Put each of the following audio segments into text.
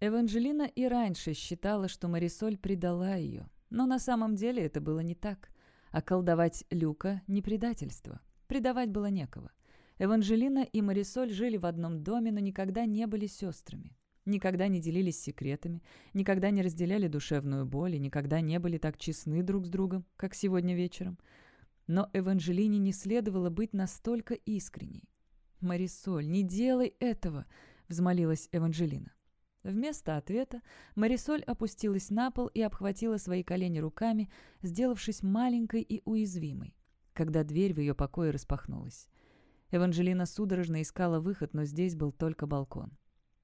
Эванжелина и раньше считала, что Марисоль предала ее, но на самом деле это было не так. А колдовать Люка — не предательство. Предавать было некого. Эванжелина и Марисоль жили в одном доме, но никогда не были сестрами. Никогда не делились секретами, никогда не разделяли душевную боль и никогда не были так честны друг с другом, как сегодня вечером. Но Эванжелине не следовало быть настолько искренней. «Марисоль, не делай этого!» — взмолилась Эванжелина. Вместо ответа Марисоль опустилась на пол и обхватила свои колени руками, сделавшись маленькой и уязвимой, когда дверь в ее покое распахнулась. Эванжелина судорожно искала выход, но здесь был только балкон.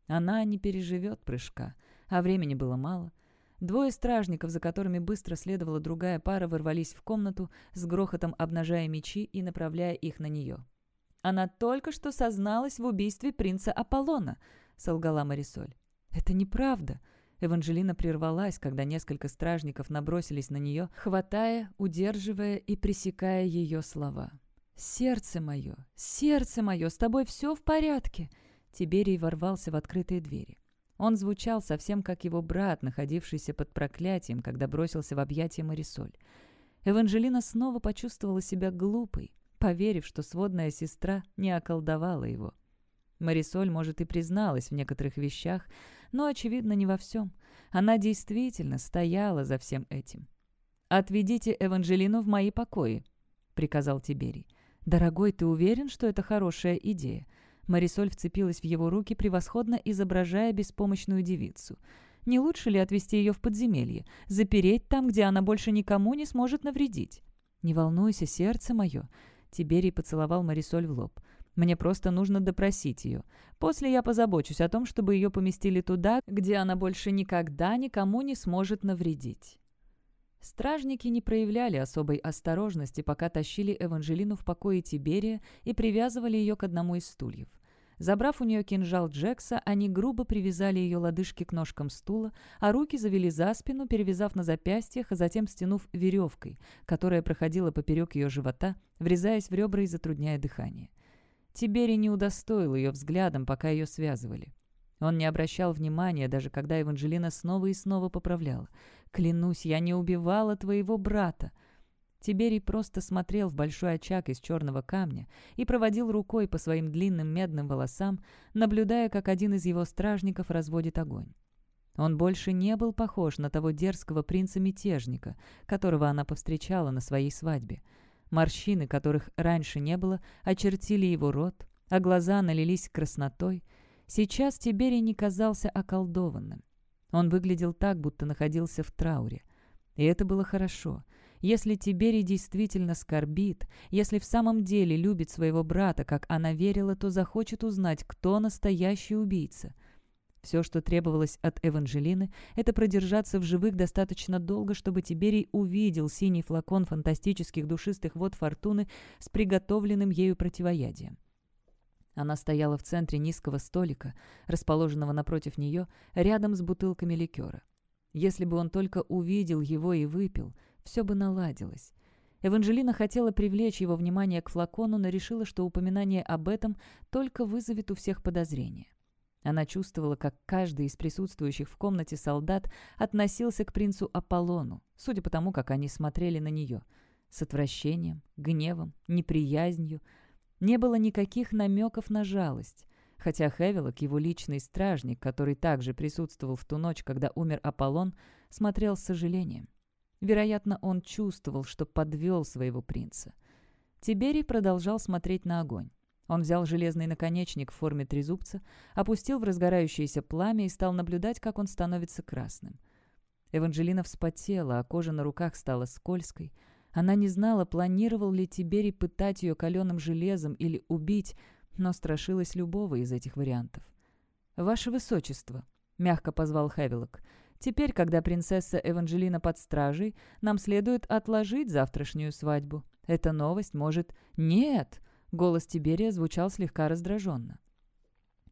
Она не переживет прыжка, а времени было мало. Двое стражников, за которыми быстро следовала другая пара, ворвались в комнату, с грохотом обнажая мечи и направляя их на нее. «Она только что созналась в убийстве принца Аполлона», — солгала Марисоль. «Это неправда!» Эванжелина прервалась, когда несколько стражников набросились на нее, хватая, удерживая и пресекая ее слова. «Сердце мое! Сердце мое! С тобой все в порядке!» Тиберий ворвался в открытые двери. Он звучал совсем как его брат, находившийся под проклятием, когда бросился в объятия Марисоль. Эванжелина снова почувствовала себя глупой, поверив, что сводная сестра не околдовала его. Марисоль, может, и призналась в некоторых вещах, но, очевидно, не во всем. Она действительно стояла за всем этим. «Отведите Эванжелину в мои покои», — приказал Тиберий. «Дорогой, ты уверен, что это хорошая идея?» Марисоль вцепилась в его руки, превосходно изображая беспомощную девицу. «Не лучше ли отвезти ее в подземелье, запереть там, где она больше никому не сможет навредить?» «Не волнуйся, сердце мое», — Тиберий поцеловал Марисоль в лоб. Мне просто нужно допросить ее. После я позабочусь о том, чтобы ее поместили туда, где она больше никогда никому не сможет навредить». Стражники не проявляли особой осторожности, пока тащили Эванжелину в покое Тиберия и привязывали ее к одному из стульев. Забрав у нее кинжал Джекса, они грубо привязали ее лодыжки к ножкам стула, а руки завели за спину, перевязав на запястьях, а затем стянув веревкой, которая проходила поперек ее живота, врезаясь в ребра и затрудняя дыхание. Тибери не удостоил ее взглядом, пока ее связывали. Он не обращал внимания, даже когда Эванжелина снова и снова поправляла. «Клянусь, я не убивала твоего брата!» Тиберий просто смотрел в большой очаг из черного камня и проводил рукой по своим длинным медным волосам, наблюдая, как один из его стражников разводит огонь. Он больше не был похож на того дерзкого принца-мятежника, которого она повстречала на своей свадьбе. Морщины, которых раньше не было, очертили его рот, а глаза налились краснотой. Сейчас Тиберий не казался околдованным. Он выглядел так, будто находился в трауре. И это было хорошо. Если Тиберий действительно скорбит, если в самом деле любит своего брата, как она верила, то захочет узнать, кто настоящий убийца. Все, что требовалось от Эванжелины, это продержаться в живых достаточно долго, чтобы Тиберий увидел синий флакон фантастических душистых вод фортуны с приготовленным ею противоядием. Она стояла в центре низкого столика, расположенного напротив нее, рядом с бутылками ликера. Если бы он только увидел его и выпил, все бы наладилось. Эванжелина хотела привлечь его внимание к флакону, но решила, что упоминание об этом только вызовет у всех подозрения. Она чувствовала, как каждый из присутствующих в комнате солдат относился к принцу Аполлону, судя по тому, как они смотрели на нее. С отвращением, гневом, неприязнью. Не было никаких намеков на жалость. Хотя Хевилок, его личный стражник, который также присутствовал в ту ночь, когда умер Аполлон, смотрел с сожалением. Вероятно, он чувствовал, что подвел своего принца. Тиберий продолжал смотреть на огонь. Он взял железный наконечник в форме трезубца, опустил в разгорающееся пламя и стал наблюдать, как он становится красным. Эванжелина вспотела, а кожа на руках стала скользкой. Она не знала, планировал ли Тиберий пытать ее каленым железом или убить, но страшилась любого из этих вариантов. «Ваше Высочество», — мягко позвал Хевилок, — «теперь, когда принцесса Эванжелина под стражей, нам следует отложить завтрашнюю свадьбу. Эта новость может...» «Нет!» Голос Тиберия звучал слегка раздраженно.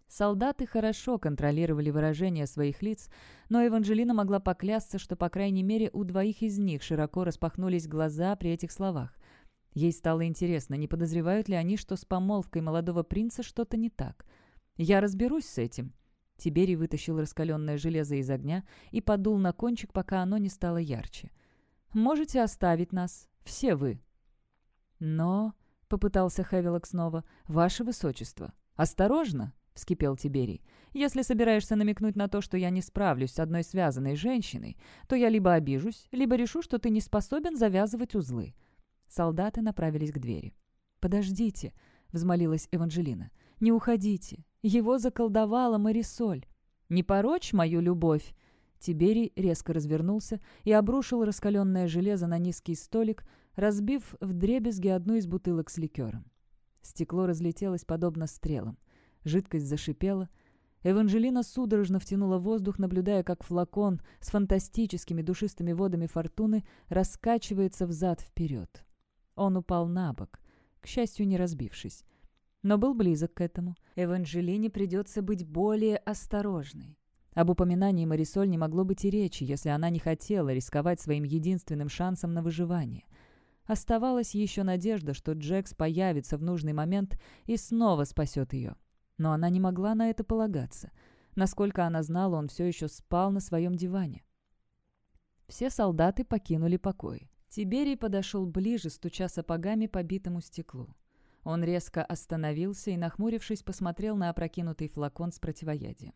Солдаты хорошо контролировали выражение своих лиц, но Эванжелина могла поклясться, что, по крайней мере, у двоих из них широко распахнулись глаза при этих словах. Ей стало интересно, не подозревают ли они, что с помолвкой молодого принца что-то не так. «Я разберусь с этим». Тиберий вытащил раскаленное железо из огня и подул на кончик, пока оно не стало ярче. «Можете оставить нас, все вы». «Но...» — попытался Хевилок снова. «Ваше высочество». «Осторожно!» — вскипел Тиберий. «Если собираешься намекнуть на то, что я не справлюсь с одной связанной женщиной, то я либо обижусь, либо решу, что ты не способен завязывать узлы». Солдаты направились к двери. «Подождите», — взмолилась Эванжелина. «Не уходите. Его заколдовала Марисоль. Не порочь мою любовь!» Тиберий резко развернулся и обрушил раскаленное железо на низкий столик, разбив в дребезги одну из бутылок с ликером. Стекло разлетелось подобно стрелам. Жидкость зашипела. Эванжелина судорожно втянула воздух, наблюдая, как флакон с фантастическими душистыми водами фортуны раскачивается взад-вперед. Он упал на бок, к счастью, не разбившись. Но был близок к этому. Эванжелине придется быть более осторожной. Об упоминании Марисоль не могло быть и речи, если она не хотела рисковать своим единственным шансом на выживание. Оставалась еще надежда, что Джекс появится в нужный момент и снова спасет ее. Но она не могла на это полагаться. Насколько она знала, он все еще спал на своем диване. Все солдаты покинули покой. Тиберий подошел ближе, стуча сапогами по битому стеклу. Он резко остановился и, нахмурившись, посмотрел на опрокинутый флакон с противоядием.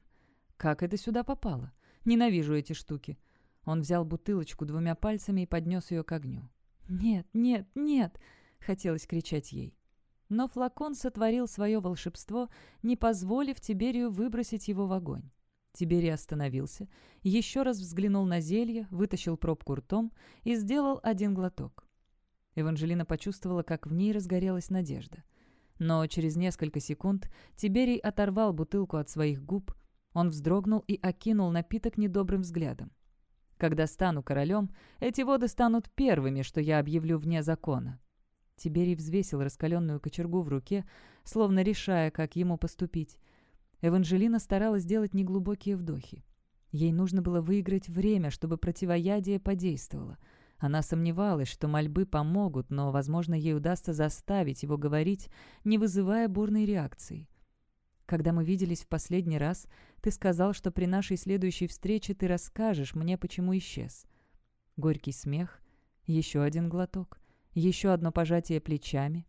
«Как это сюда попало? Ненавижу эти штуки». Он взял бутылочку двумя пальцами и поднес ее к огню. «Нет, нет, нет!» — хотелось кричать ей. Но флакон сотворил свое волшебство, не позволив Тиберию выбросить его в огонь. Тиберий остановился, еще раз взглянул на зелье, вытащил пробку ртом и сделал один глоток. Эванжелина почувствовала, как в ней разгорелась надежда. Но через несколько секунд Тиберий оторвал бутылку от своих губ, он вздрогнул и окинул напиток недобрым взглядом. Когда стану королем, эти воды станут первыми, что я объявлю вне закона». Тиберий взвесил раскаленную кочергу в руке, словно решая, как ему поступить. Эванжелина старалась сделать неглубокие вдохи. Ей нужно было выиграть время, чтобы противоядие подействовало. Она сомневалась, что мольбы помогут, но, возможно, ей удастся заставить его говорить, не вызывая бурной реакции. Когда мы виделись в последний раз, ты сказал, что при нашей следующей встрече ты расскажешь мне, почему исчез. Горький смех, еще один глоток, еще одно пожатие плечами.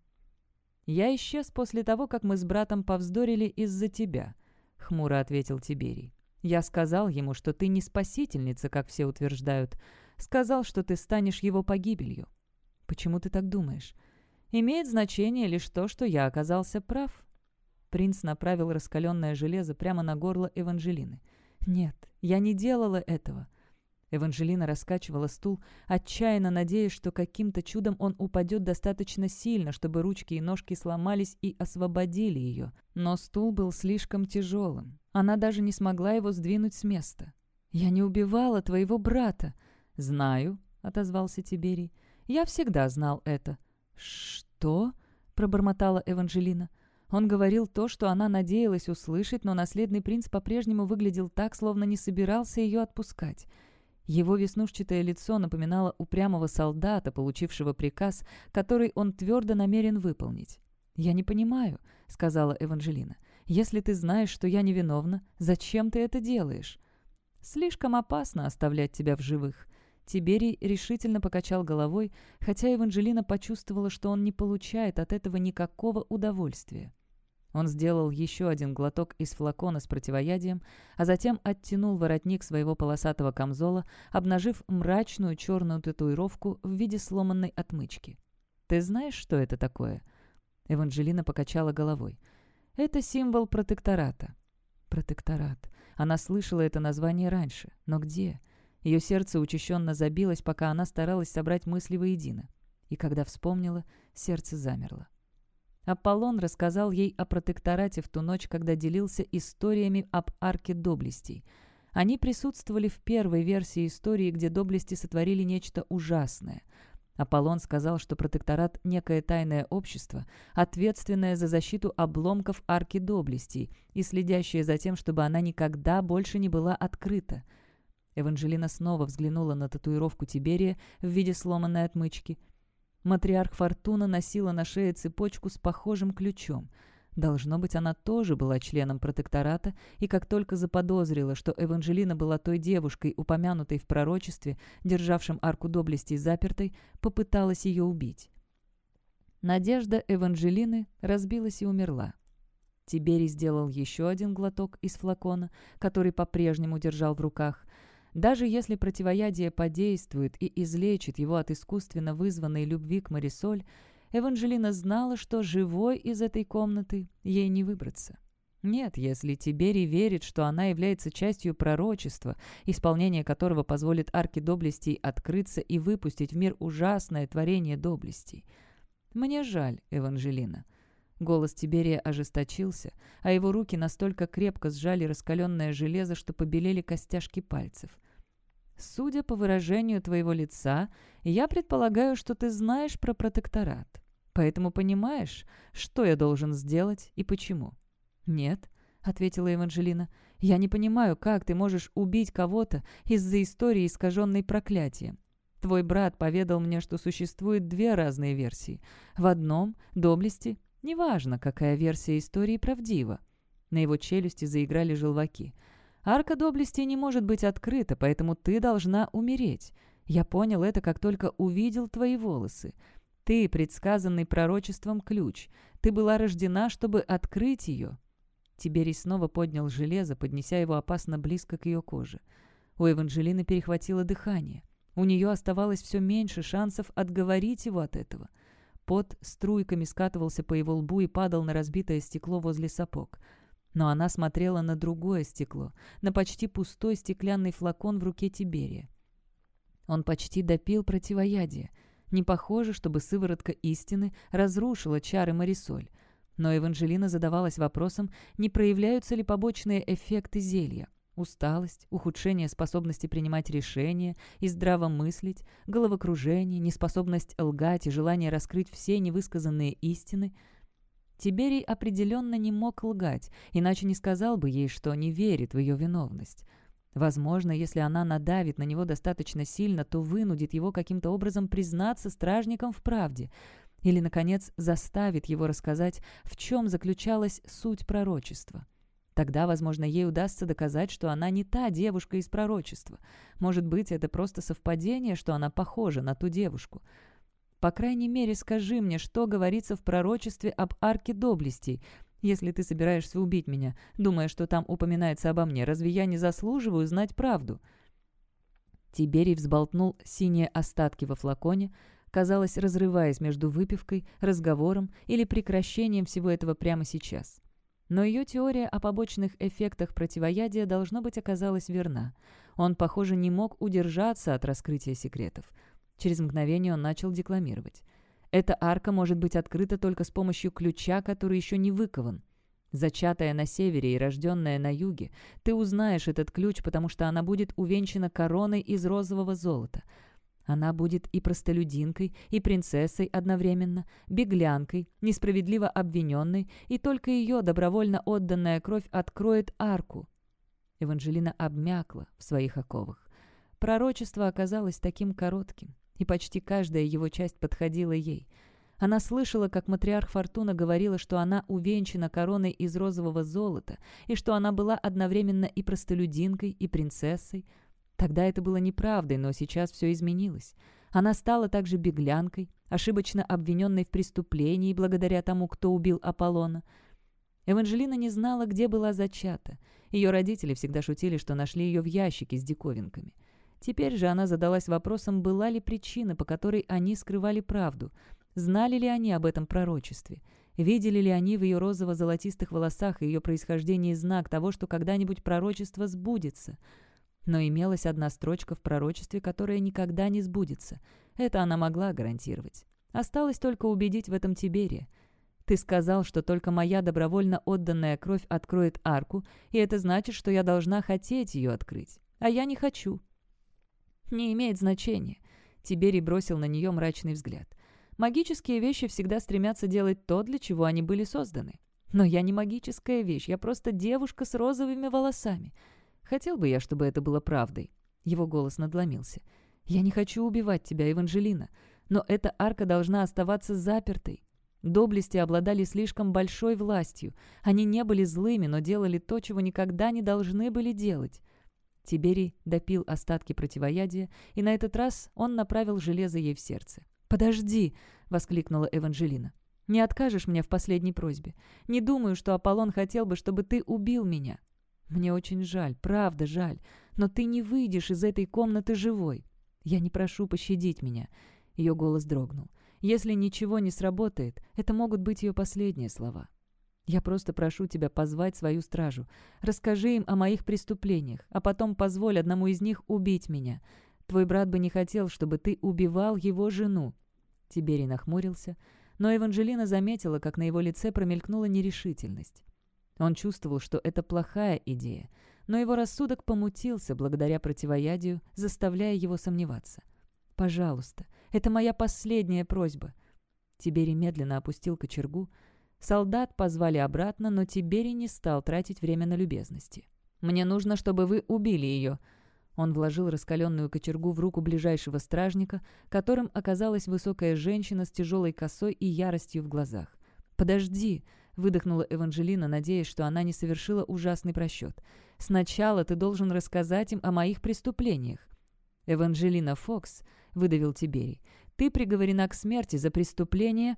«Я исчез после того, как мы с братом повздорили из-за тебя», — хмуро ответил Тиберий. «Я сказал ему, что ты не спасительница, как все утверждают. Сказал, что ты станешь его погибелью. Почему ты так думаешь? Имеет значение лишь то, что я оказался прав». Принц направил раскаленное железо прямо на горло Эванжелины. «Нет, я не делала этого». Эванжелина раскачивала стул, отчаянно надеясь, что каким-то чудом он упадет достаточно сильно, чтобы ручки и ножки сломались и освободили ее. Но стул был слишком тяжелым. Она даже не смогла его сдвинуть с места. «Я не убивала твоего брата». «Знаю», — отозвался Тиберий. «Я всегда знал это». «Что?» — пробормотала Эванжелина. Он говорил то, что она надеялась услышать, но наследный принц по-прежнему выглядел так, словно не собирался ее отпускать. Его веснушчатое лицо напоминало упрямого солдата, получившего приказ, который он твердо намерен выполнить. «Я не понимаю», — сказала Эванжелина. «Если ты знаешь, что я невиновна, зачем ты это делаешь?» «Слишком опасно оставлять тебя в живых». Тиберий решительно покачал головой, хотя Эванжелина почувствовала, что он не получает от этого никакого удовольствия. Он сделал еще один глоток из флакона с противоядием, а затем оттянул воротник своего полосатого камзола, обнажив мрачную черную татуировку в виде сломанной отмычки. «Ты знаешь, что это такое?» Эванжелина покачала головой. «Это символ протектората». «Протекторат». Она слышала это название раньше. Но где? Ее сердце учащенно забилось, пока она старалась собрать мысли воедино. И когда вспомнила, сердце замерло. Аполлон рассказал ей о протекторате в ту ночь, когда делился историями об арке доблестей. Они присутствовали в первой версии истории, где доблести сотворили нечто ужасное. Аполлон сказал, что протекторат – некое тайное общество, ответственное за защиту обломков арки доблестей и следящее за тем, чтобы она никогда больше не была открыта. Эванжелина снова взглянула на татуировку Тиберия в виде сломанной отмычки – Матриарх Фортуна носила на шее цепочку с похожим ключом. Должно быть, она тоже была членом протектората, и как только заподозрила, что Эванжелина была той девушкой, упомянутой в пророчестве, державшим арку доблести запертой, попыталась ее убить. Надежда Эванжелины разбилась и умерла. Тиберий сделал еще один глоток из флакона, который по-прежнему держал в руках. Даже если противоядие подействует и излечит его от искусственно вызванной любви к Марисоль, Эванжелина знала, что живой из этой комнаты ей не выбраться. Нет, если Тиберий верит, что она является частью пророчества, исполнение которого позволит арке доблестей открыться и выпустить в мир ужасное творение доблестей. Мне жаль, Эванжелина. Голос Тиберия ожесточился, а его руки настолько крепко сжали раскаленное железо, что побелели костяшки пальцев. «Судя по выражению твоего лица, я предполагаю, что ты знаешь про протекторат. Поэтому понимаешь, что я должен сделать и почему?» «Нет», — ответила Эванжелина, — «я не понимаю, как ты можешь убить кого-то из-за истории, искаженной проклятием. Твой брат поведал мне, что существует две разные версии. В одном — доблести Неважно, какая версия истории правдива. На его челюсти заиграли желваки. Арка доблести не может быть открыта, поэтому ты должна умереть. Я понял это, как только увидел твои волосы. Ты, предсказанный пророчеством, ключ. Ты была рождена, чтобы открыть ее». Тиберий снова поднял железо, поднеся его опасно близко к ее коже. У Эванжелины перехватило дыхание. У нее оставалось все меньше шансов отговорить его от этого. Пот струйками скатывался по его лбу и падал на разбитое стекло возле сапог. Но она смотрела на другое стекло, на почти пустой стеклянный флакон в руке Тиберия. Он почти допил противоядие. Не похоже, чтобы сыворотка истины разрушила чары Марисоль. Но Эванжелина задавалась вопросом, не проявляются ли побочные эффекты зелья. Усталость, ухудшение способности принимать решения и здраво мыслить, головокружение, неспособность лгать и желание раскрыть все невысказанные истины. Тиберий определенно не мог лгать, иначе не сказал бы ей, что не верит в ее виновность. Возможно, если она надавит на него достаточно сильно, то вынудит его каким-то образом признаться стражником в правде или, наконец, заставит его рассказать, в чем заключалась суть пророчества. Тогда, возможно, ей удастся доказать, что она не та девушка из пророчества. Может быть, это просто совпадение, что она похожа на ту девушку. По крайней мере, скажи мне, что говорится в пророчестве об арке доблестей, если ты собираешься убить меня, думая, что там упоминается обо мне. Разве я не заслуживаю знать правду?» Тиберий взболтнул синие остатки во флаконе, казалось, разрываясь между выпивкой, разговором или прекращением всего этого прямо сейчас. Но ее теория о побочных эффектах противоядия должно быть оказалась верна. Он, похоже, не мог удержаться от раскрытия секретов. Через мгновение он начал декламировать. «Эта арка может быть открыта только с помощью ключа, который еще не выкован. Зачатая на севере и рожденная на юге, ты узнаешь этот ключ, потому что она будет увенчана короной из розового золота. Она будет и простолюдинкой, и принцессой одновременно, беглянкой, несправедливо обвиненной, и только ее добровольно отданная кровь откроет арку. Эванжелина обмякла в своих оковах. Пророчество оказалось таким коротким, и почти каждая его часть подходила ей. Она слышала, как матриарх Фортуна говорила, что она увенчана короной из розового золота, и что она была одновременно и простолюдинкой, и принцессой, Тогда это было неправдой, но сейчас все изменилось. Она стала также беглянкой, ошибочно обвиненной в преступлении благодаря тому, кто убил Аполлона. Эванжелина не знала, где была зачата. Ее родители всегда шутили, что нашли ее в ящике с диковинками. Теперь же она задалась вопросом, была ли причина, по которой они скрывали правду. Знали ли они об этом пророчестве? Видели ли они в ее розово-золотистых волосах и ее происхождении знак того, что когда-нибудь пророчество сбудется – но имелась одна строчка в пророчестве, которая никогда не сбудется. Это она могла гарантировать. Осталось только убедить в этом Тиберия. Ты сказал, что только моя добровольно отданная кровь откроет арку, и это значит, что я должна хотеть ее открыть. А я не хочу. Не имеет значения. Тиберий бросил на нее мрачный взгляд. Магические вещи всегда стремятся делать то, для чего они были созданы. Но я не магическая вещь, я просто девушка с розовыми волосами. Хотел бы я, чтобы это было правдой». Его голос надломился. «Я не хочу убивать тебя, Эванжелина, но эта арка должна оставаться запертой. Доблести обладали слишком большой властью. Они не были злыми, но делали то, чего никогда не должны были делать. Тиберий допил остатки противоядия, и на этот раз он направил железо ей в сердце. «Подожди!» — воскликнула Эванжелина. «Не откажешь мне в последней просьбе. Не думаю, что Аполлон хотел бы, чтобы ты убил меня. Мне очень жаль, правда жаль, но ты не выйдешь из этой комнаты живой. Я не прошу пощадить меня». Ее голос дрогнул. «Если ничего не сработает, это могут быть ее последние слова. Я просто прошу тебя позвать свою стражу. Расскажи им о моих преступлениях, а потом позволь одному из них убить меня. Твой брат бы не хотел, чтобы ты убивал его жену». Тиберий нахмурился, но Эванжелина заметила, как на его лице промелькнула нерешительность. Он чувствовал, что это плохая идея, но его рассудок помутился благодаря противоядию, заставляя его сомневаться. «Пожалуйста, это моя последняя просьба». Тиберий медленно опустил кочергу, Солдат позвали обратно, но Тиберий не стал тратить время на любезности. «Мне нужно, чтобы вы убили ее». Он вложил раскаленную кочергу в руку ближайшего стражника, которым оказалась высокая женщина с тяжелой косой и яростью в глазах. «Подожди!» — выдохнула Эванжелина, надеясь, что она не совершила ужасный просчет. «Сначала ты должен рассказать им о моих преступлениях». «Эванжелина Фокс», — выдавил Тиберий, — «ты приговорена к смерти за преступление...»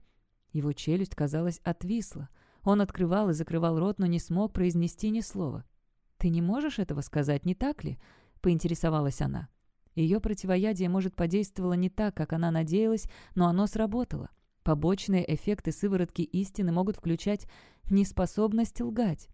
Его челюсть, казалось, отвисла. Он открывал и закрывал рот, но не смог произнести ни слова. «Ты не можешь этого сказать, не так ли?» — поинтересовалась она. Ее противоядие, может, подействовало не так, как она надеялась, но оно сработало. Побочные эффекты сыворотки истины могут включать неспособность лгать.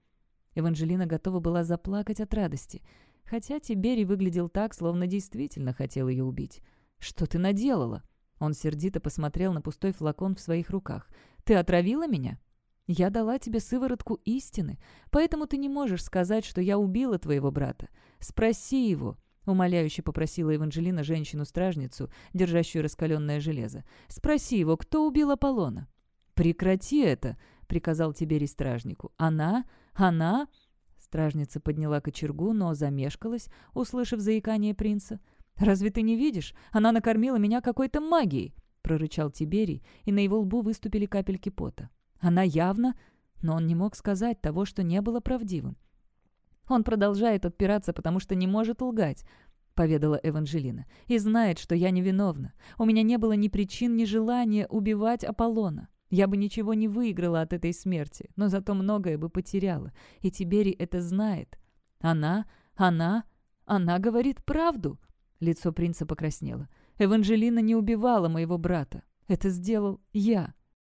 Эванжелина готова была заплакать от радости, хотя Тиберий выглядел так, словно действительно хотел ее убить. «Что ты наделала?» Он сердито посмотрел на пустой флакон в своих руках. «Ты отравила меня?» «Я дала тебе сыворотку истины, поэтому ты не можешь сказать, что я убила твоего брата. Спроси его», — умоляюще попросила Еванжелина женщину-стражницу, держащую раскаленное железо. «Спроси его, кто убил Аполлона?» «Прекрати это», — приказал Тиберий стражнику. «Она? Она?» Стражница подняла кочергу, но замешкалась, услышав заикание принца. «Разве ты не видишь? Она накормила меня какой-то магией!» — прорычал Тиберий, и на его лбу выступили капельки пота. «Она явно...» Но он не мог сказать того, что не было правдивым. «Он продолжает отпираться, потому что не может лгать», — поведала Эванжелина, «и знает, что я невиновна. У меня не было ни причин, ни желания убивать Аполлона. Я бы ничего не выиграла от этой смерти, но зато многое бы потеряла, и Тиберий это знает. Она, она, она говорит правду!» Лицо принца покраснело. «Эванжелина не убивала моего брата. Это сделал я».